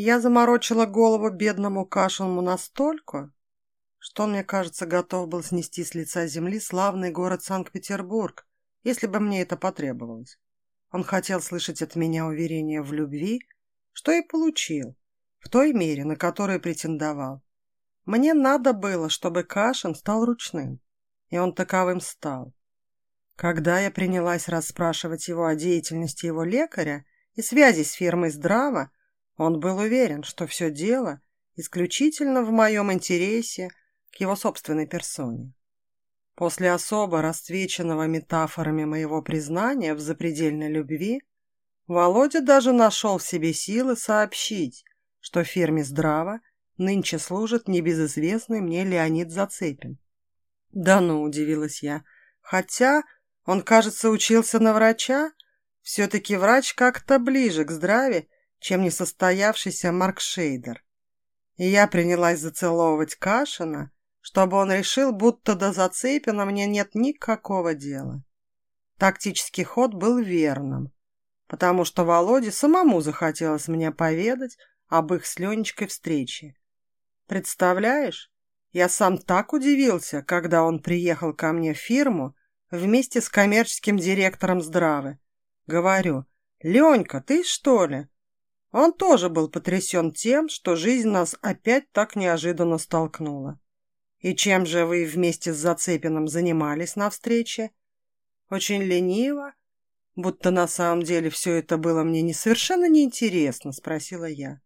Я заморочила голову бедному Кашиному настолько, что он, мне кажется, готов был снести с лица земли славный город Санкт-Петербург, если бы мне это потребовалось. Он хотел слышать от меня уверение в любви, что и получил, в той мере, на которую претендовал. Мне надо было, чтобы Кашин стал ручным, и он таковым стал. Когда я принялась расспрашивать его о деятельности его лекаря и связи с фирмой «Здраво», он был уверен, что все дело исключительно в моем интересе к его собственной персоне. После особо расцвеченного метафорами моего признания в запредельной любви, Володя даже нашел в себе силы сообщить, что в фирме «Здраво» нынче служит небезызвестный мне Леонид Зацепин. «Да ну», — удивилась я, — «хотя он, кажется, учился на врача, все-таки врач как-то ближе к здраве, чем несостоявшийся Марк Шейдер. И я принялась зацеловывать Кашина, чтобы он решил, будто до Зацепина мне нет никакого дела. Тактический ход был верным, потому что Володе самому захотелось мне поведать об их с Ленечкой встрече. Представляешь, я сам так удивился, когда он приехал ко мне в фирму вместе с коммерческим директором Здравы. Говорю, «Ленька, ты что ли?» Он тоже был потрясен тем, что жизнь нас опять так неожиданно столкнула. «И чем же вы вместе с Зацепиным занимались на встрече?» «Очень лениво, будто на самом деле все это было мне не совершенно неинтересно», — спросила я.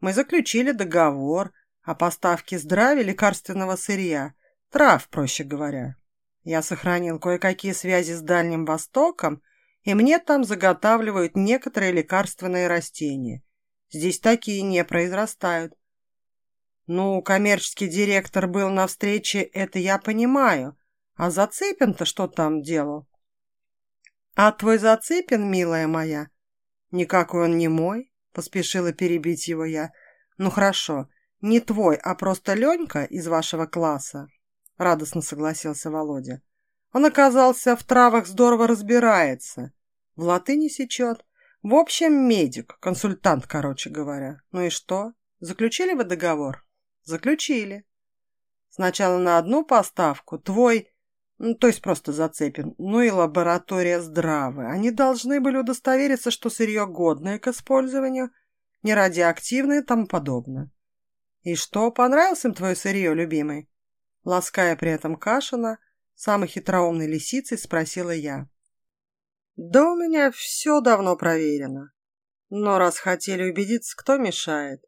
«Мы заключили договор о поставке здравия лекарственного сырья, трав, проще говоря. Я сохранил кое-какие связи с Дальним Востоком, и мне там заготавливают некоторые лекарственные растения. Здесь такие не произрастают. Ну, коммерческий директор был на встрече, это я понимаю. А Зацепин-то что там делал? А твой Зацепин, милая моя? Никакой он не мой, поспешила перебить его я. Ну хорошо, не твой, а просто Ленька из вашего класса, радостно согласился Володя. Он оказался в травах здорово разбирается. В латыни сечет. В общем, медик, консультант, короче говоря. Ну и что? Заключили вы договор? Заключили. Сначала на одну поставку, твой, ну, то есть просто зацепен, ну и лаборатория здравая. Они должны были удостовериться, что сырье годное к использованию, не радиоактивное и тому подобное. И что, понравилось им твое сырье, любимый? Лаская при этом Кашина, самой хитроумной лисицей спросила я. Да у меня все давно проверено. Но раз хотели убедиться, кто мешает.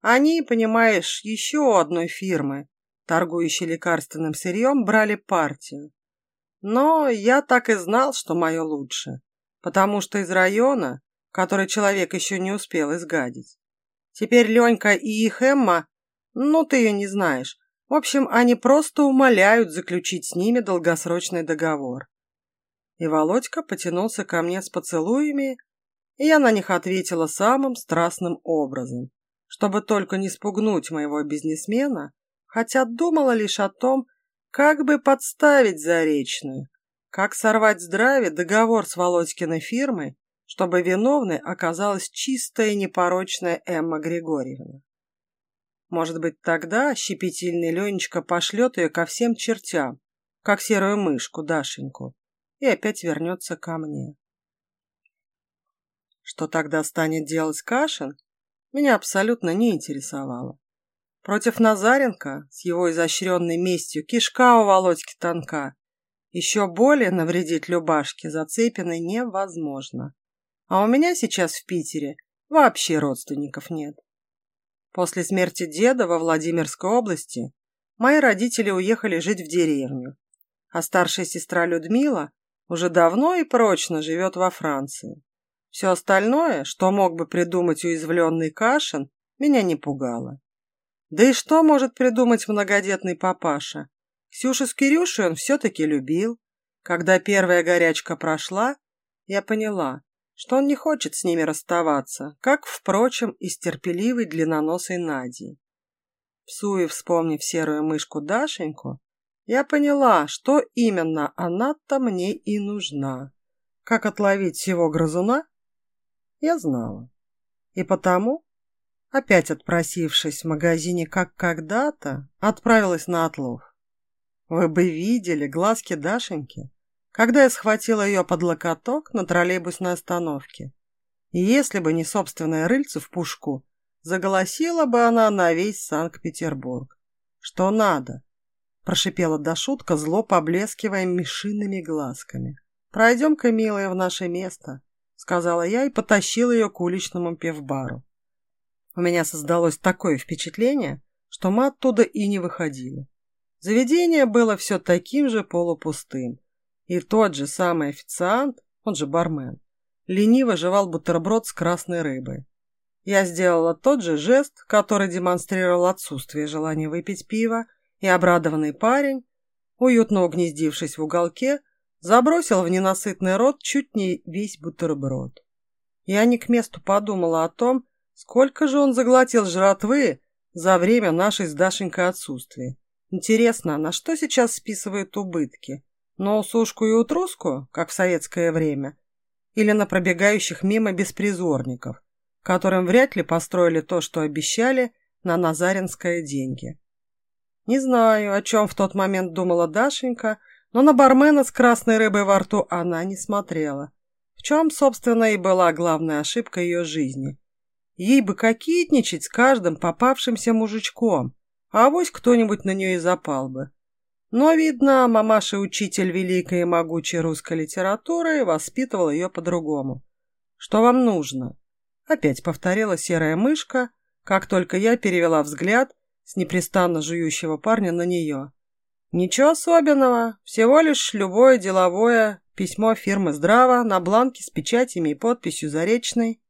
Они, понимаешь, еще одной фирмы, торгующей лекарственным сырьем, брали партию. Но я так и знал, что мое лучше, потому что из района, который человек еще не успел изгадить. Теперь Ленька и их Эмма, ну ты ее не знаешь, в общем, они просто умоляют заключить с ними долгосрочный договор. И Володька потянулся ко мне с поцелуями, и я на них ответила самым страстным образом чтобы только не спугнуть моего бизнесмена, хотя думала лишь о том, как бы подставить Заречную, как сорвать здравие договор с Володькиной фирмой, чтобы виновной оказалась чистая и непорочная Эмма Григорьевна. Может быть, тогда щепетильный Ленечка пошлет ее ко всем чертям, как серую мышку Дашеньку, и опять вернется ко мне. Что тогда станет делать Кашин, меня абсолютно не интересовало. Против Назаренко с его изощренной местью кишка у Володьки тонка. Еще более навредить Любашке Зацепиной невозможно. А у меня сейчас в Питере вообще родственников нет. После смерти деда во Владимирской области мои родители уехали жить в деревню, а старшая сестра Людмила уже давно и прочно живет во Франции. Все остальное, что мог бы придумать уязвленный Кашин, меня не пугало. Да и что может придумать многодетный папаша? Ксюшу с Кирюшей он все-таки любил. Когда первая горячка прошла, я поняла, что он не хочет с ними расставаться, как, впрочем, и с терпеливой длинноносой Надей. Псуя, вспомнив серую мышку Дашеньку, я поняла, что именно она-то мне и нужна. Как отловить всего грызуна я знала. И потому, опять отпросившись в магазине как когда-то, отправилась на отлов. Вы бы видели глазки Дашеньки, когда я схватила ее под локоток на троллейбусной остановке. И если бы не собственное рыльце в пушку, заголосила бы она на весь Санкт-Петербург. Что надо? Прошипела Дашутка, зло поблескивая мешиными глазками. «Пройдем-ка, милая, в наше место», — сказала я и потащила ее к уличному пивбару. У меня создалось такое впечатление, что мы оттуда и не выходили. Заведение было все таким же полупустым. И тот же самый официант, он же бармен, лениво жевал бутерброд с красной рыбой. Я сделала тот же жест, который демонстрировал отсутствие желания выпить пиво, и обрадованный парень, уютно угнездившись в уголке, забросил в ненасытный рот чуть не весь бутерброд. Я не к месту подумала о том, сколько же он заглотил жратвы за время нашей с Дашенькой отсутствия. Интересно, на что сейчас списывают убытки? На усушку и утруску, как в советское время? Или на пробегающих мимо беспризорников, которым вряд ли построили то, что обещали, на Назаринское деньги? Не знаю, о чем в тот момент думала Дашенька, но на бармена с красной рыбой во рту она не смотрела. В чем, собственно, и была главная ошибка ее жизни. Ей бы кокетничать с каждым попавшимся мужичком, а авось кто-нибудь на нее и запал бы. Но, видно, мамаша-учитель великой и могучей русской литературы воспитывал ее по-другому. «Что вам нужно?» Опять повторила серая мышка, как только я перевела взгляд с непрестанно жующего парня на нее. «Ничего особенного, всего лишь любое деловое письмо фирмы «Здраво» на бланке с печатями и подписью «Заречной».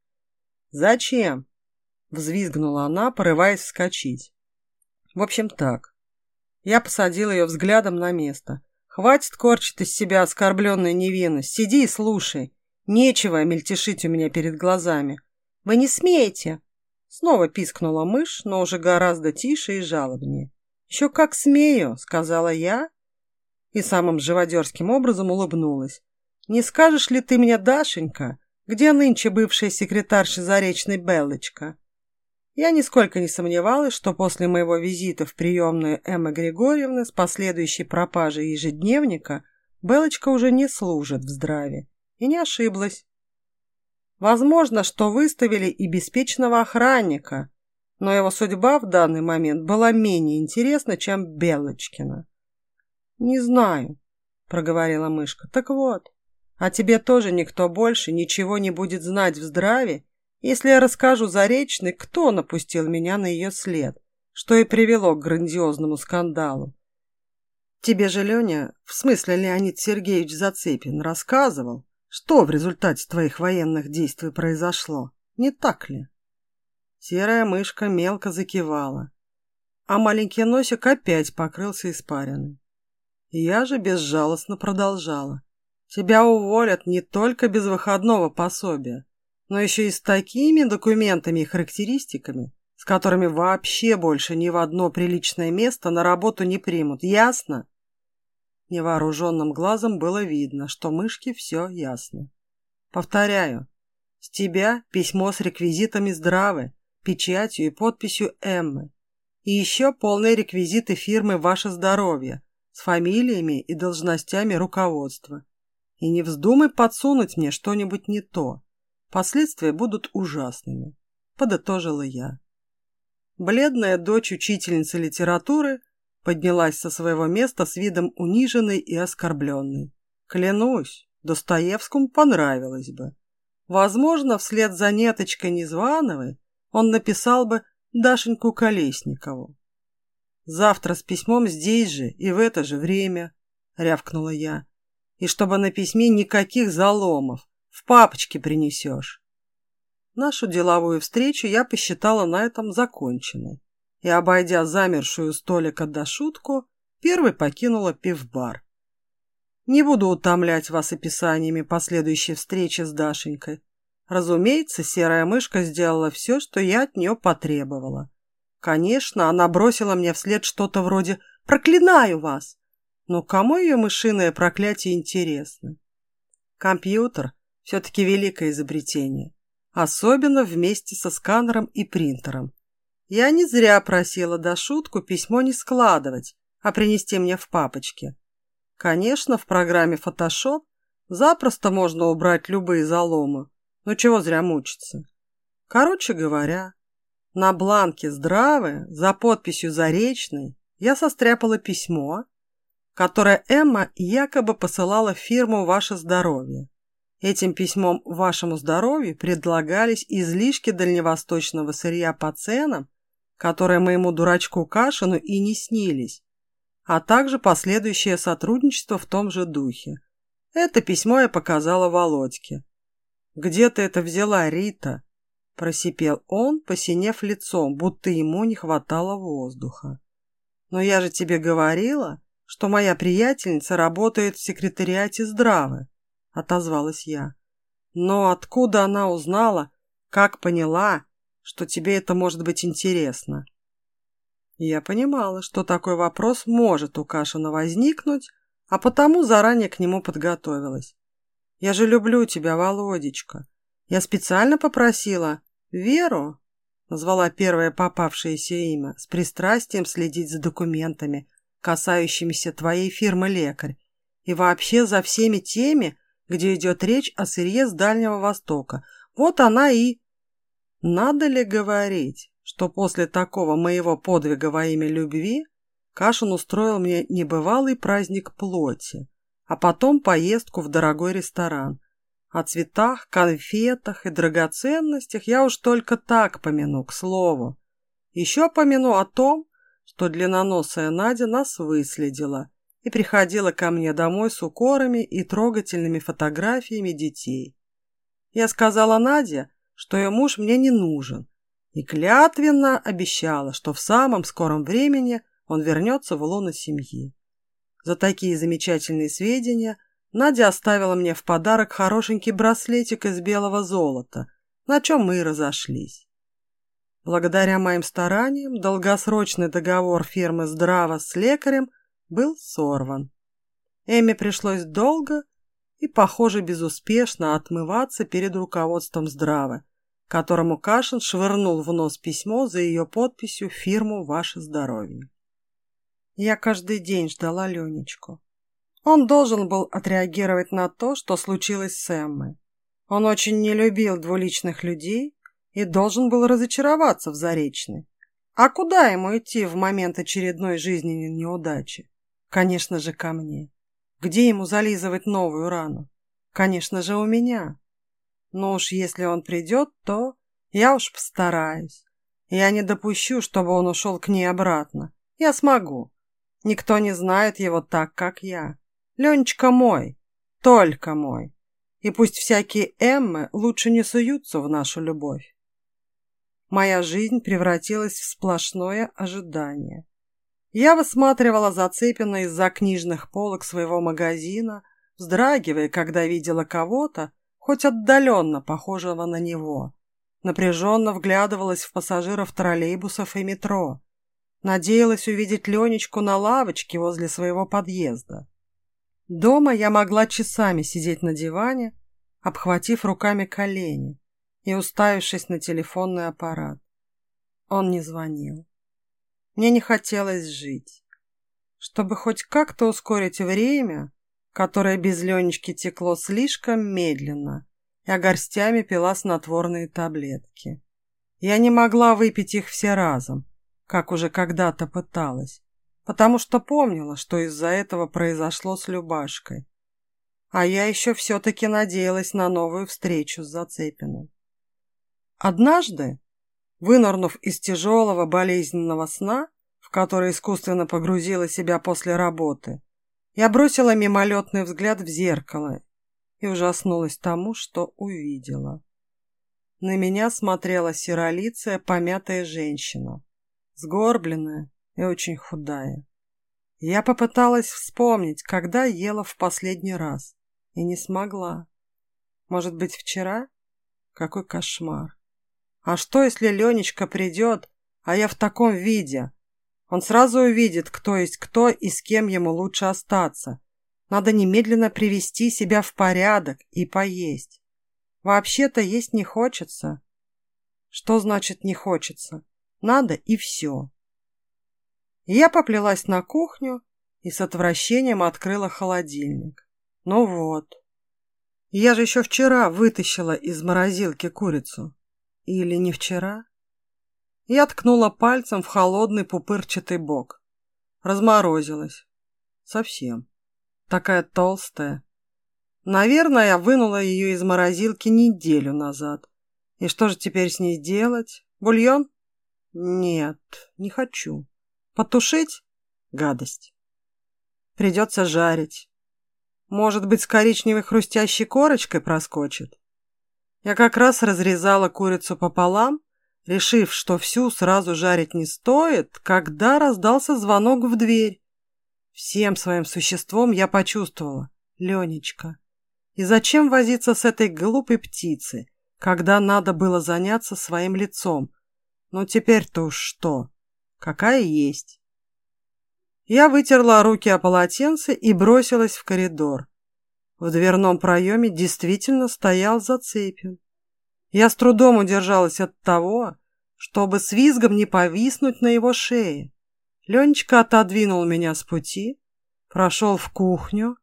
«Зачем?» — взвизгнула она, порываясь вскочить. В общем, так. Я посадил ее взглядом на место. Хватит корчить из себя оскорбленную невинность. Сиди и слушай. Нечего мельтешить у меня перед глазами. Вы не смеете. Снова пискнула мышь, но уже гораздо тише и жалобнее. Еще как смею, сказала я и самым живодерским образом улыбнулась. Не скажешь ли ты мне, Дашенька, где нынче бывшая секретарша Заречной Беллочка? Я нисколько не сомневалась, что после моего визита в приемную Эммы Григорьевны с последующей пропажей ежедневника Белочка уже не служит в здравии. И не ошиблась. Возможно, что выставили и беспечного охранника, но его судьба в данный момент была менее интересна, чем Белочкина. «Не знаю», — проговорила мышка. «Так вот, а тебе тоже никто больше ничего не будет знать в здравии, если я расскажу Заречной, кто напустил меня на ее след, что и привело к грандиозному скандалу. Тебе же Леня, в смысле Леонид Сергеевич Зацепин, рассказывал, что в результате твоих военных действий произошло, не так ли? Серая мышка мелко закивала, а маленький носик опять покрылся испариной. Я же безжалостно продолжала. Тебя уволят не только без выходного пособия, но еще и с такими документами и характеристиками, с которыми вообще больше ни в одно приличное место на работу не примут. Ясно? Невооруженным глазом было видно, что мышке все ясно. Повторяю, с тебя письмо с реквизитами здравы, печатью и подписью Эммы. И еще полные реквизиты фирмы «Ваше здоровье» с фамилиями и должностями руководства. И не вздумай подсунуть мне что-нибудь не то. Последствия будут ужасными, подытожила я. Бледная дочь учительницы литературы поднялась со своего места с видом униженной и оскорбленной. Клянусь, Достоевскому понравилось бы. Возможно, вслед за Неточкой Незвановой он написал бы Дашеньку Колесникову. «Завтра с письмом здесь же и в это же время», — рявкнула я. «И чтобы на письме никаких заломов, в папочке принесешь. Нашу деловую встречу я посчитала на этом законченной и, обойдя замершую столика до шутку, первой покинула пивбар. Не буду утомлять вас описаниями последующей встречи с Дашенькой. Разумеется, серая мышка сделала все, что я от нее потребовала. Конечно, она бросила мне вслед что-то вроде «Проклинаю вас!» Но кому ее мышиное проклятие интересно? Компьютер все-таки великое изобретение. особенно вместе со сканером и принтером. Я не зря просила до шутку письмо не складывать, а принести мне в папочке. Конечно, в программе Photoshop запросто можно убрать любые заломы, но чего зря мучиться. Короче говоря, на бланке «Здравы» за подписью «Заречный» я состряпала письмо, которое Эмма якобы посылала в фирму «Ваше здоровье». Этим письмом «Вашему здоровью» предлагались излишки дальневосточного сырья по ценам, которые моему дурачку Кашину и не снились, а также последующее сотрудничество в том же духе. Это письмо я показала Володьке. «Где ты это взяла, Рита?» – просипел он, посинев лицом, будто ему не хватало воздуха. «Но я же тебе говорила, что моя приятельница работает в секретариате здравы», – отозвалась я. «Но откуда она узнала, как поняла, что тебе это может быть интересно?» Я понимала, что такой вопрос может у Кашина возникнуть, а потому заранее к нему подготовилась. «Я же люблю тебя, Володечка. Я специально попросила Веру, назвала первое попавшееся имя, с пристрастием следить за документами, касающимися твоей фирмы «Лекарь», и вообще за всеми теми, где идет речь о сырье с Дальнего Востока. Вот она и... Надо ли говорить, что после такого моего подвига во имя любви Кашин устроил мне небывалый праздник плоти, а потом поездку в дорогой ресторан. О цветах, конфетах и драгоценностях я уж только так помяну, к слову. Еще помяну о том, что длинноносая Надя нас выследила и приходила ко мне домой с укорами и трогательными фотографиями детей. Я сказала Наде, что ее муж мне не нужен, и клятвенно обещала, что в самом скором времени он вернется в лоно семьи. За такие замечательные сведения Надя оставила мне в подарок хорошенький браслетик из белого золота, на чем мы и разошлись. Благодаря моим стараниям долгосрочный договор фирмы «Здраво» с лекарем был сорван. Эми пришлось долго и, похоже, безуспешно отмываться перед руководством «Здраво», которому Кашин швырнул в нос письмо за ее подписью «Фирму Ваше здоровье». Я каждый день ждала Ленечку. Он должен был отреагировать на то, что случилось с Эммой. Он очень не любил двуличных людей и должен был разочароваться в Заречной. А куда ему идти в момент очередной жизненной неудачи? Конечно же, ко мне. Где ему зализывать новую рану? Конечно же, у меня. Но уж если он придет, то я уж постараюсь. Я не допущу, чтобы он ушел к ней обратно. Я смогу. Никто не знает его так, как я. Ленечка мой, только мой. И пусть всякие Эммы лучше не суются в нашу любовь. Моя жизнь превратилась в сплошное ожидание. Я высматривала Зацепина из-за книжных полок своего магазина, вздрагивая, когда видела кого-то, хоть отдаленно похожего на него. Напряженно вглядывалась в пассажиров троллейбусов и метро. Надеялась увидеть Ленечку на лавочке возле своего подъезда. Дома я могла часами сидеть на диване, обхватив руками колени и уставившись на телефонный аппарат. Он не звонил. Мне не хотелось жить. Чтобы хоть как-то ускорить время, которое без Ленечки текло слишком медленно, я горстями пила снотворные таблетки. Я не могла выпить их все разом, как уже когда-то пыталась, потому что помнила, что из-за этого произошло с Любашкой. А я еще все-таки надеялась на новую встречу с Зацепиным. Однажды, вынырнув из тяжелого болезненного сна, в который искусственно погрузила себя после работы, я бросила мимолетный взгляд в зеркало и ужаснулась тому, что увидела. На меня смотрела серолицая, помятая женщина, сгорбленная и очень худая. Я попыталась вспомнить, когда ела в последний раз, и не смогла. Может быть, вчера? Какой кошмар. А что, если Ленечка придет, а я в таком виде? Он сразу увидит, кто есть кто и с кем ему лучше остаться. Надо немедленно привести себя в порядок и поесть. Вообще-то есть не хочется. Что значит не хочется? Надо и все. Я поплелась на кухню и с отвращением открыла холодильник. Ну вот. Я же еще вчера вытащила из морозилки курицу. Или не вчера? Я ткнула пальцем в холодный пупырчатый бок. Разморозилась. Совсем. Такая толстая. Наверное, я вынула ее из морозилки неделю назад. И что же теперь с ней делать? Бульон? Нет, не хочу. Потушить? Гадость. Придется жарить. Может быть, с коричневой хрустящей корочкой проскочит? Я как раз разрезала курицу пополам, решив, что всю сразу жарить не стоит, когда раздался звонок в дверь. Всем своим существом я почувствовала. Ленечка. И зачем возиться с этой глупой птицей, когда надо было заняться своим лицом? Ну теперь-то уж что? Какая есть. Я вытерла руки о полотенце и бросилась в коридор. В дверном проеме действительно стоял Зацепин. Я с трудом удержалась от того, чтобы с визгом не повиснуть на его шее. Ленечка отодвинул меня с пути, прошел в кухню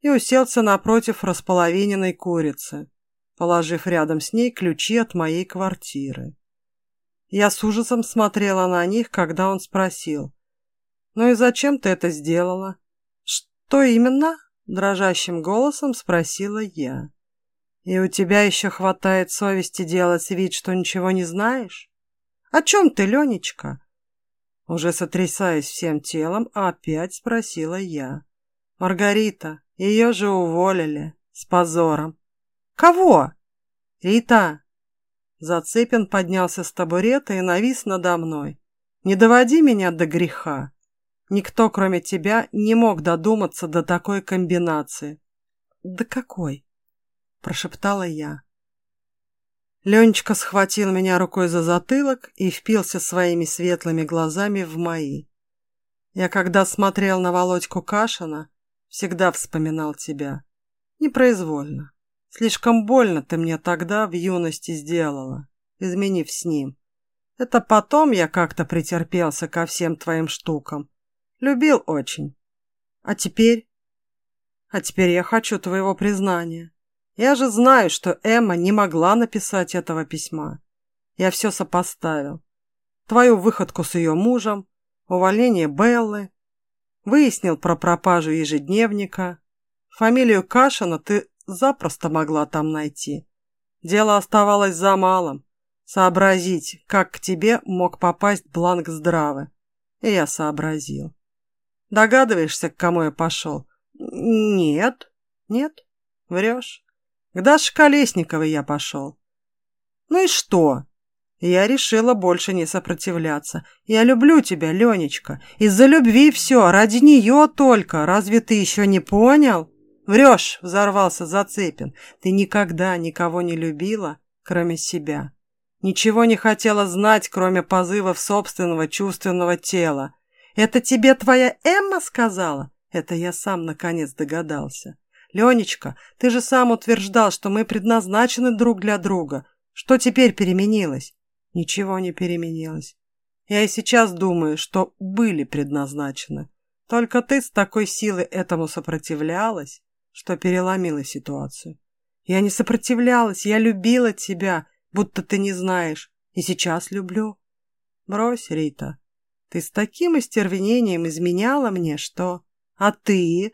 и уселся напротив располовиненной курицы, положив рядом с ней ключи от моей квартиры. Я с ужасом смотрела на них, когда он спросил, «Ну и зачем ты это сделала?» «Что именно?» – дрожащим голосом спросила я. «И у тебя еще хватает совести делать вид, что ничего не знаешь?» «О чем ты, Ленечка?» Уже сотрясаясь всем телом, опять спросила я. «Маргарита, ее же уволили. С позором». «Кого?» «Рита». Зацепин поднялся с табурета и навис надо мной. «Не доводи меня до греха. Никто, кроме тебя, не мог додуматься до такой комбинации. «Да какой?» – прошептала я. Ленечка схватил меня рукой за затылок и впился своими светлыми глазами в мои. Я, когда смотрел на Володьку Кашина, всегда вспоминал тебя. Непроизвольно. Слишком больно ты мне тогда в юности сделала, изменив с ним. Это потом я как-то претерпелся ко всем твоим штукам. Любил очень. А теперь? А теперь я хочу твоего признания. Я же знаю, что Эмма не могла написать этого письма. Я все сопоставил. Твою выходку с ее мужем, увольнение Беллы. Выяснил про пропажу ежедневника. Фамилию Кашина ты запросто могла там найти. Дело оставалось за малым. Сообразить, как к тебе мог попасть бланк здравы. И я сообразил. Догадываешься, к кому я пошел? Нет. Нет? Врешь. К Даше Колесниковой я пошел. Ну и что? Я решила больше не сопротивляться. Я люблю тебя, Ленечка. Из-за любви все, ради нее только. Разве ты еще не понял? Врешь, взорвался Зацепин. Ты никогда никого не любила, кроме себя. Ничего не хотела знать, кроме позывов собственного чувственного тела. «Это тебе твоя Эмма сказала?» Это я сам наконец догадался. «Ленечка, ты же сам утверждал, что мы предназначены друг для друга. Что теперь переменилось?» «Ничего не переменилось. Я и сейчас думаю, что были предназначены. Только ты с такой силой этому сопротивлялась, что переломила ситуацию. Я не сопротивлялась, я любила тебя, будто ты не знаешь, и сейчас люблю. Брось, Рита, ты с таким остервенением изменяла мне, что... А ты?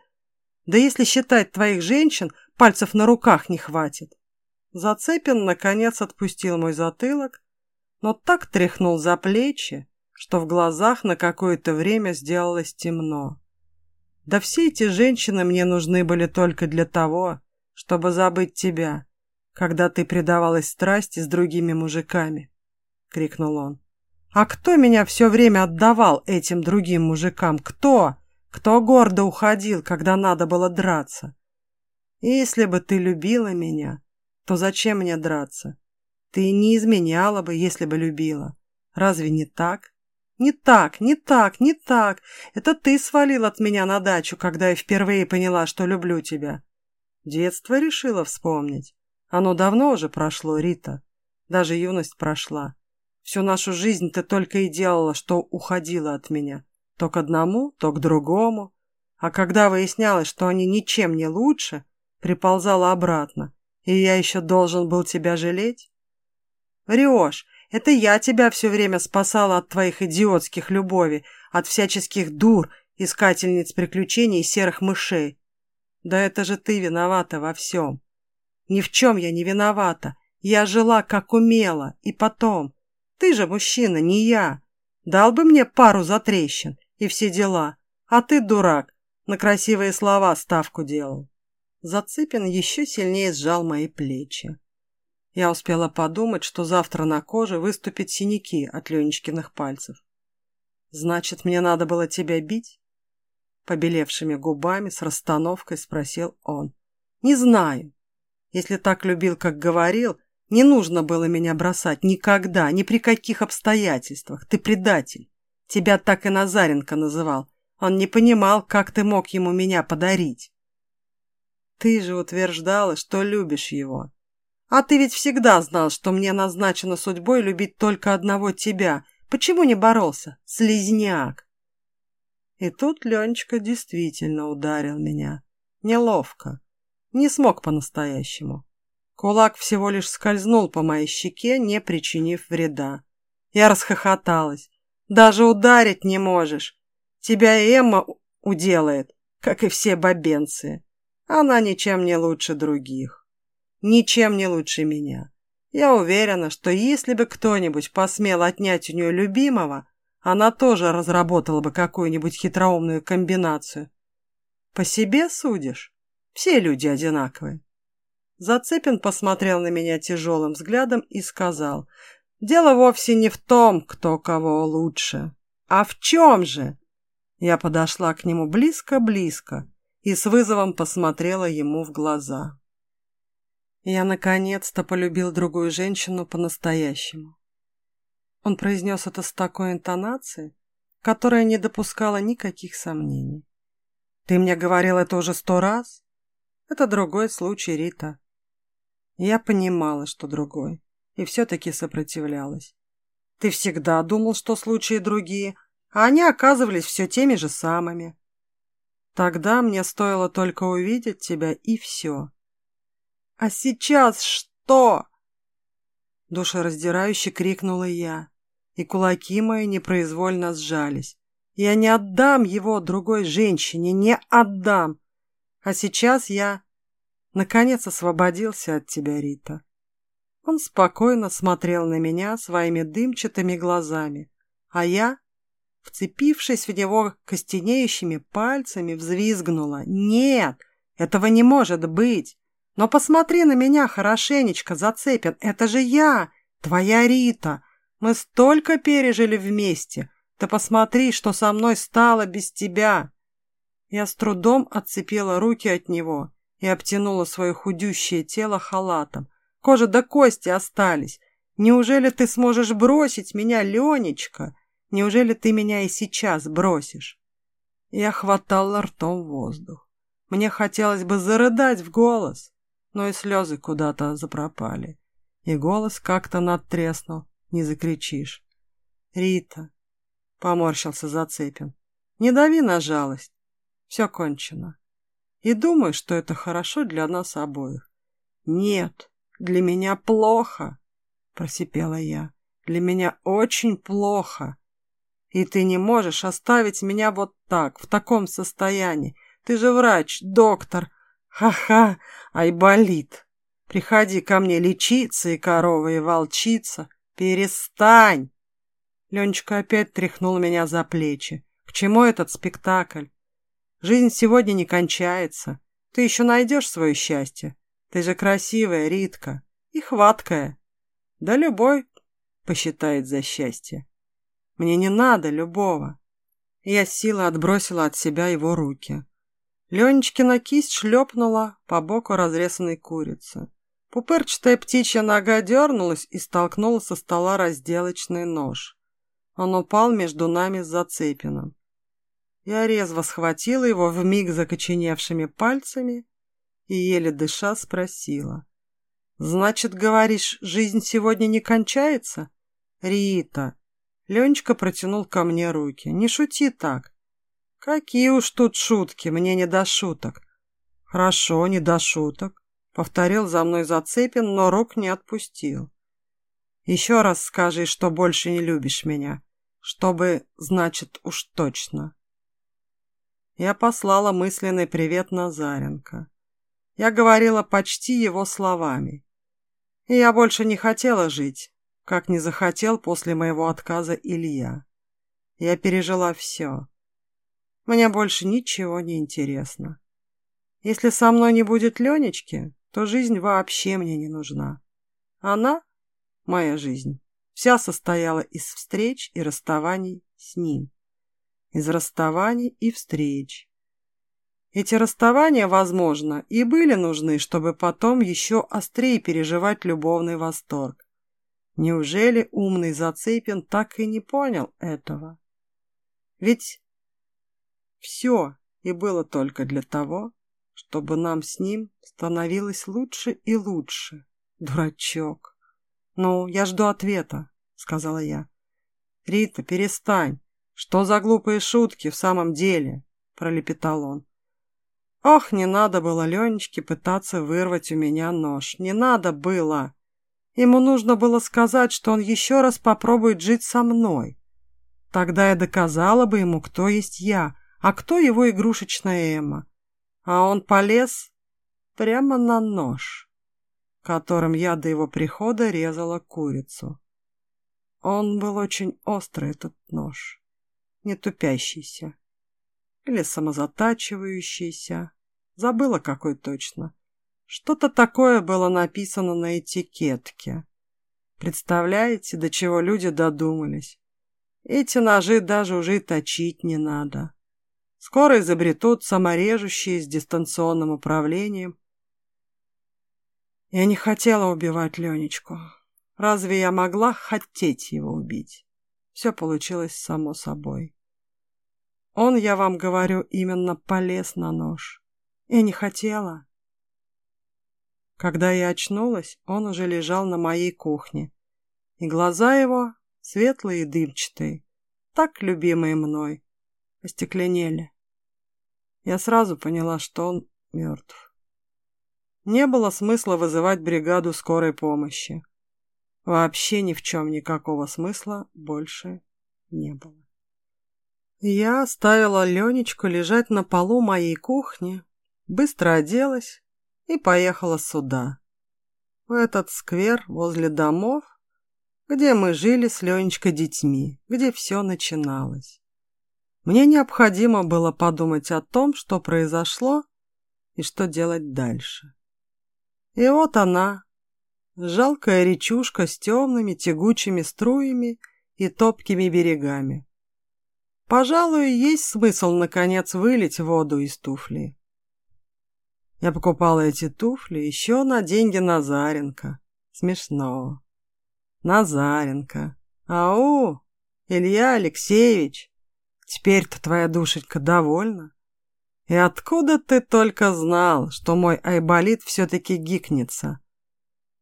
Да если считать твоих женщин, пальцев на руках не хватит. Зацепин, наконец, отпустил мой затылок, но так тряхнул за плечи, что в глазах на какое-то время сделалось темно. Да все эти женщины мне нужны были только для того, чтобы забыть тебя, когда ты предавалась страсти с другими мужиками, — крикнул он. А кто меня все время отдавал этим другим мужикам? Кто? Кто гордо уходил, когда надо было драться? Если бы ты любила меня, то зачем мне драться? Ты не изменяла бы, если бы любила. Разве не так? Не так, не так, не так. Это ты свалил от меня на дачу, когда я впервые поняла, что люблю тебя. Детство решила вспомнить. Оно давно уже прошло, Рита. Даже юность прошла. Всю нашу жизнь ты только и делала, что уходила от меня. То к одному, то к другому. А когда выяснялось, что они ничем не лучше, приползала обратно. И я еще должен был тебя жалеть? Врешь. Это я тебя все время спасала от твоих идиотских любовей, от всяческих дур, искательниц приключений и серых мышей. Да это же ты виновата во всем. Ни в чем я не виновата. Я жила, как умела. И потом... Ты же мужчина, не я. Дал бы мне пару затрещин и все дела. А ты, дурак, на красивые слова ставку делал. Зацепин еще сильнее сжал мои плечи. Я успела подумать, что завтра на коже выступят синяки от Ленечкиных пальцев. «Значит, мне надо было тебя бить?» Побелевшими губами с расстановкой спросил он. «Не знаю. Если так любил, как говорил, не нужно было меня бросать никогда, ни при каких обстоятельствах. Ты предатель. Тебя так и Назаренко называл. Он не понимал, как ты мог ему меня подарить. Ты же утверждала, что любишь его. А ты ведь всегда знал, что мне назначено судьбой любить только одного тебя. Почему не боролся, слизняк? И тут Ленечка действительно ударил меня. Неловко. Не смог по-настоящему. Кулак всего лишь скользнул по моей щеке, не причинив вреда. Я расхохоталась. «Даже ударить не можешь. Тебя Эмма уделает, как и все бабенцы. Она ничем не лучше других. Ничем не лучше меня. Я уверена, что если бы кто-нибудь посмел отнять у нее любимого, она тоже разработала бы какую-нибудь хитроумную комбинацию. По себе судишь? Все люди одинаковые. Зацепин посмотрел на меня тяжелым взглядом и сказал, «Дело вовсе не в том, кто кого лучше. А в чем же?» Я подошла к нему близко-близко и с вызовом посмотрела ему в глаза. Я наконец-то полюбил другую женщину по-настоящему. Он произнес это с такой интонацией, которая не допускала никаких сомнений. «Ты мне говорил это уже сто раз?» «Это другой случай, Рита. Я понимала, что другой, и все-таки сопротивлялась. Ты всегда думал, что случаи другие, а они оказывались все теми же самыми. Тогда мне стоило только увидеть тебя, и все. А сейчас что? Душераздирающе крикнула я, и кулаки мои непроизвольно сжались. Я не отдам его другой женщине, не отдам. А сейчас я Наконец освободился от тебя, Рита. Он спокойно смотрел на меня своими дымчатыми глазами, а я, вцепившись в него костенеющими пальцами, взвизгнула. «Нет, этого не может быть! Но посмотри на меня хорошенечко, Зацепин, это же я, твоя Рита! Мы столько пережили вместе! Ты посмотри, что со мной стало без тебя!» Я с трудом отцепила руки от него и обтянула свое худющее тело халатом. Кожа до кости остались. Неужели ты сможешь бросить меня, Ленечка? Неужели ты меня и сейчас бросишь? Я хватала ртом воздух. Мне хотелось бы зарыдать в голос, но и слезы куда-то запропали. И голос как-то надтреснул, не закричишь. «Рита!» — поморщился Зацепин. «Не дави на жалость. Все кончено. И думаю, что это хорошо для нас обоих. Нет, для меня плохо, просипела я. Для меня очень плохо. И ты не можешь оставить меня вот так, в таком состоянии. Ты же врач, доктор. Ха-ха, ай болит. Приходи ко мне лечиться, и корова, и волчица. Перестань!» Ленечка опять тряхнул меня за плечи. «К чему этот спектакль? Жизнь сегодня не кончается. Ты еще найдешь свое счастье. Ты же красивая, Ритка, и хваткая. Да любой посчитает за счастье. Мне не надо любого. Я силой отбросила от себя его руки. Ленечкина кисть шлепнула по боку разрезанной курицы. Пупырчатая птичья нога дернулась и столкнула со стола разделочный нож. Он упал между нами с Зацепиным. Я резво схватила его вмиг закоченевшими пальцами и, еле дыша, спросила. Значит, говоришь, жизнь сегодня не кончается? Рита. Ленечка протянул ко мне руки. Не шути так. Какие уж тут шутки, мне не до шуток. Хорошо, не до шуток. Повторил за мной Зацепин, но рук не отпустил. Еще раз скажи, что больше не любишь меня. Чтобы, значит, уж точно. Я послала мысленный привет Назаренко. Я говорила почти его словами. И я больше не хотела жить, как не захотел после моего отказа Илья. Я пережила все. Мне больше ничего не интересно. Если со мной не будет Ленечки, то жизнь вообще мне не нужна. Она, моя жизнь, вся состояла из встреч и расставаний с ним. Из расставаний и встреч. Эти расставания, возможно, и были нужны, чтобы потом еще острее переживать любовный восторг. Неужели умный Зацепин так и не понял этого? Ведь все и было только для того, чтобы нам с ним становилось лучше и лучше. Дурачок. «Ну, я жду ответа», — сказала я. «Рита, перестань. Что за глупые шутки в самом деле?» — пролепетал он. Ох, не надо было Ленечке пытаться вырвать у меня нож. Не надо было. Ему нужно было сказать, что он еще раз попробует жить со мной. Тогда я доказала бы ему, кто есть я, а кто его игрушечная Эмма. А он полез прямо на нож, которым я до его прихода резала курицу. Он был очень острый, этот нож, не тупящийся или самозатачивающийся. Забыла, какой точно. Что-то такое было написано на этикетке. Представляете, до чего люди додумались? Эти ножи даже уже и точить не надо. Скоро изобретут саморежущие с дистанционным управлением. Я не хотела убивать Ленечку. Разве я могла хотеть его убить? Все получилось само собой. Он, я вам говорю, именно полез на нож. Я не хотела. Когда я очнулась, он уже лежал на моей кухне, и глаза его, светлые и дымчатые, так любимые мной, остекленели. Я сразу поняла, что он мертв. Не было смысла вызывать бригаду скорой помощи. Вообще ни в чем никакого смысла больше не было. Я оставила Ленечку лежать на полу моей кухни, быстро оделась и поехала сюда, в этот сквер возле домов, где мы жили с Ленечкой детьми, где все начиналось. Мне необходимо было подумать о том, что произошло и что делать дальше. И вот она, жалкая речушка с темными тягучими струями и топкими берегами. Пожалуй, есть смысл, наконец, вылить воду из туфли. Я покупала эти туфли еще на деньги Назаренко. Смешно. Назаренко. Ау, Илья Алексеевич, теперь-то твоя душечка довольна? И откуда ты только знал, что мой Айболит все-таки гикнется?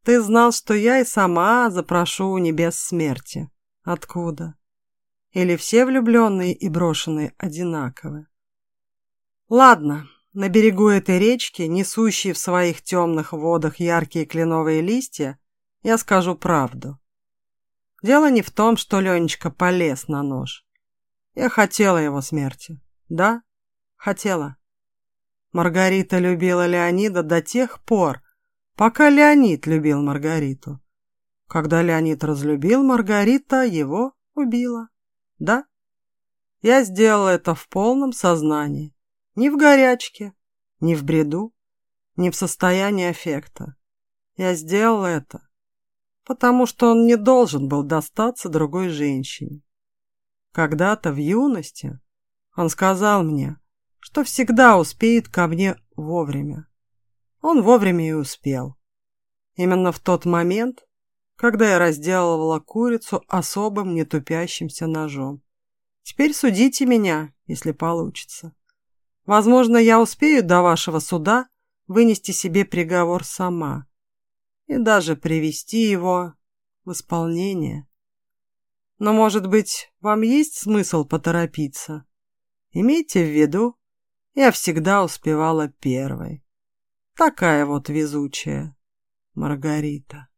Ты знал, что я и сама запрошу у небес смерти. Откуда? Или все влюбленные и брошенные одинаковы? Ладно, на берегу этой речки, несущей в своих темных водах яркие кленовые листья, я скажу правду. Дело не в том, что Ленечка полез на нож. Я хотела его смерти. Да, хотела. Маргарита любила Леонида до тех пор, пока Леонид любил Маргариту. Когда Леонид разлюбил, Маргарита его убила. Да, я сделала это в полном сознании. Не в горячке, не в бреду, не в состоянии аффекта. Я сделала это, потому что он не должен был достаться другой женщине. Когда-то в юности он сказал мне, что всегда успеет ко мне вовремя. Он вовремя и успел. Именно в тот момент, когда я разделывала курицу особым нетупящимся ножом. Теперь судите меня, если получится. Возможно, я успею до вашего суда вынести себе приговор сама. и даже привести его в исполнение. Но, может быть, вам есть смысл поторопиться? Имейте в виду, я всегда успевала первой. Такая вот везучая Маргарита.